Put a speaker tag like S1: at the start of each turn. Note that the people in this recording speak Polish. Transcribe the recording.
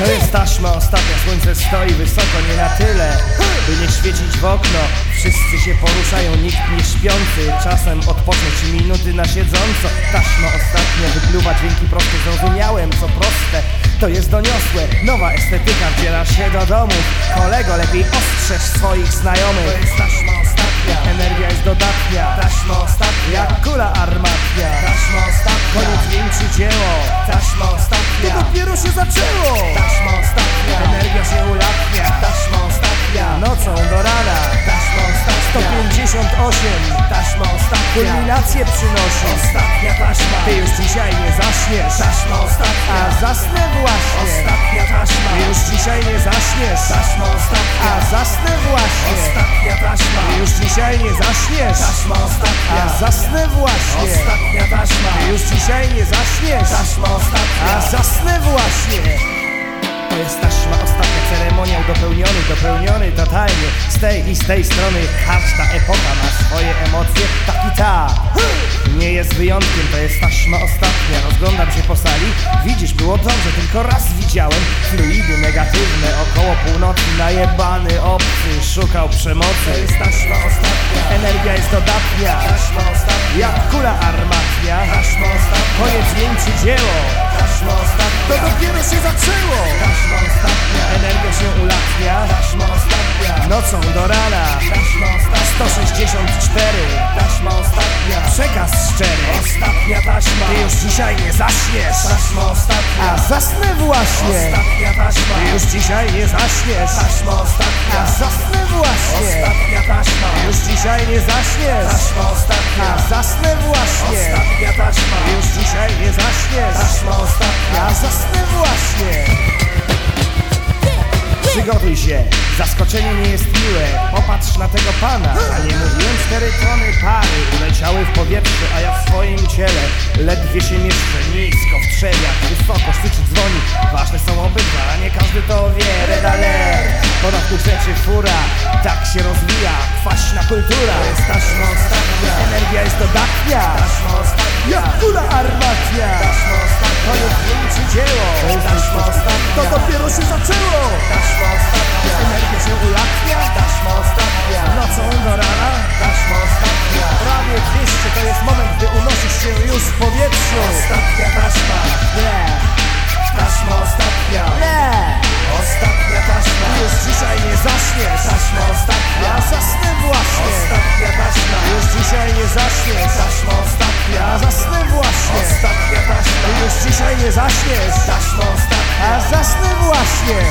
S1: To jest taśma ostatnia, słońce stoi wysoko, nie na tyle By nie świecić w okno. Wszyscy się poruszają, nikt nie śpiący. Czasem odpocząć minuty na siedząco. Taśma ostatnia wykluwa dźwięki proste. Zrozumiałem co proste, to jest doniosłe. Nowa estetyka wdziela się do domów Kolego, lepiej ostrzeż swoich znajomych.
S2: To jest taśma ostatnia.
S1: Energia jest dodatnia.
S2: Taśma ostatnia.
S1: Jak kula armatnia.
S2: Taśma ostatnia.
S1: Koniec wieńczy dzieło.
S2: Taśma
S1: To
S2: ostatnia
S1: dopiero się zaczęło
S2: Taśma ostatnia.
S1: Kulminację przynosi.
S2: Ostatnia taśma.
S1: Ty już dzisiaj nie zaśniesz.
S2: Taśma ostatnia.
S1: A zasnę właśnie.
S2: Ostatnia taśma.
S1: Ty już dzisiaj nie zaśniesz.
S2: Taśma ostatnia.
S1: A zasnę właśnie.
S2: Ostatnia taśma.
S1: Ty już dzisiaj nie zaśniesz.
S2: Taśma ostatnia.
S1: A zasnę właśnie.
S2: Ostatnia taśma.
S1: Ty już dzisiaj nie zaśniesz.
S2: Taśma ostatnia.
S1: A zasnę właśnie. To jest taśma ostatnia ceremoniał dopełniony, dopełniony totalnie Z tej i z tej strony każda epoka ma swoje emocje. Tak. I ta nie jest wyjątkiem, to jest taśma ostatnia. Rozglądam się po sali, widzisz było dobrze Tylko raz widziałem fluidy negatywne Około północy. Najebany obcy Szukał przemocy.
S2: To jest taśma ostatnia.
S1: Energia jest dodatnia.
S2: Taśma ostatnia.
S1: Jak kula armatnia.
S2: Taśma ostatnia.
S1: Koniec wieńczy dzieło.
S2: Taśma
S1: To
S2: ostatnia
S1: dopiero się zaczęło.
S2: Taśma ostatnia Taśma ostatnia.
S1: Nocą do rana.
S2: Taśma ostatnia.
S1: 164
S2: Taśma ostatnia.
S1: Przekaz szczery.
S2: Ostatnia taśma.
S1: Ty już dzisiaj nie zaśniesz.
S2: Taśma ostatnia.
S1: A zasnę właśnie.
S2: Ostatnia taśma.
S1: Ty już dzisiaj nie zaśniesz.
S2: Taśma ostatnia.
S1: A zasnę właśnie.
S2: Ostatnia taśma.
S1: Ty już dzisiaj nie zaśniesz.
S2: Taśma ostatnia.
S1: A zasnę właśnie się, zaskoczenie nie jest miłe. Popatrz na tego pana. A nie mówiłem cztery tony pary. Uleciały w powietrze, a ja w swoim ciele Ledwie się mieszczę, nisko w trzewiach Wysoko sztyczy dzwoni. Ważne są obydwa, a nie każdy to wie. Red alert, podobnych rzeczy fura. Tak się rozwija, kwaśna kultura.
S2: Jest taśma ostatnia
S1: Energia jest dodatnia.
S2: Taśma ostatnia
S1: Jak kula armatnia
S2: Taśma ostatnia
S1: To jest dzieło.
S2: Taśma ostatnia
S1: To dopiero się zaczęło.
S2: Taśma ostatnia.
S1: Energia się ulatnia
S2: Taśma ostatnia.
S1: Nocą do rana?
S2: Taśma ostatnia.
S1: Prawie 200 to jest moment, gdy unosisz się już w powietrzu.
S2: Ostatnia taśma.
S1: Nie,
S2: Taśma ostatnia.
S1: Nie.
S2: Ostatnia taśma.
S1: Już dzisiaj nie zaśniesz
S2: Taśma ostatnia.
S1: Ja zasnę właśnie.
S2: Ostatnia taśma.
S1: Już dzisiaj nie zaśniesz
S2: Taśma ostatnia.
S1: Ja zasnę właśnie.
S2: Ostatnia taśma.
S1: Już dzisiaj nie zaśniesz A zasnę właśnie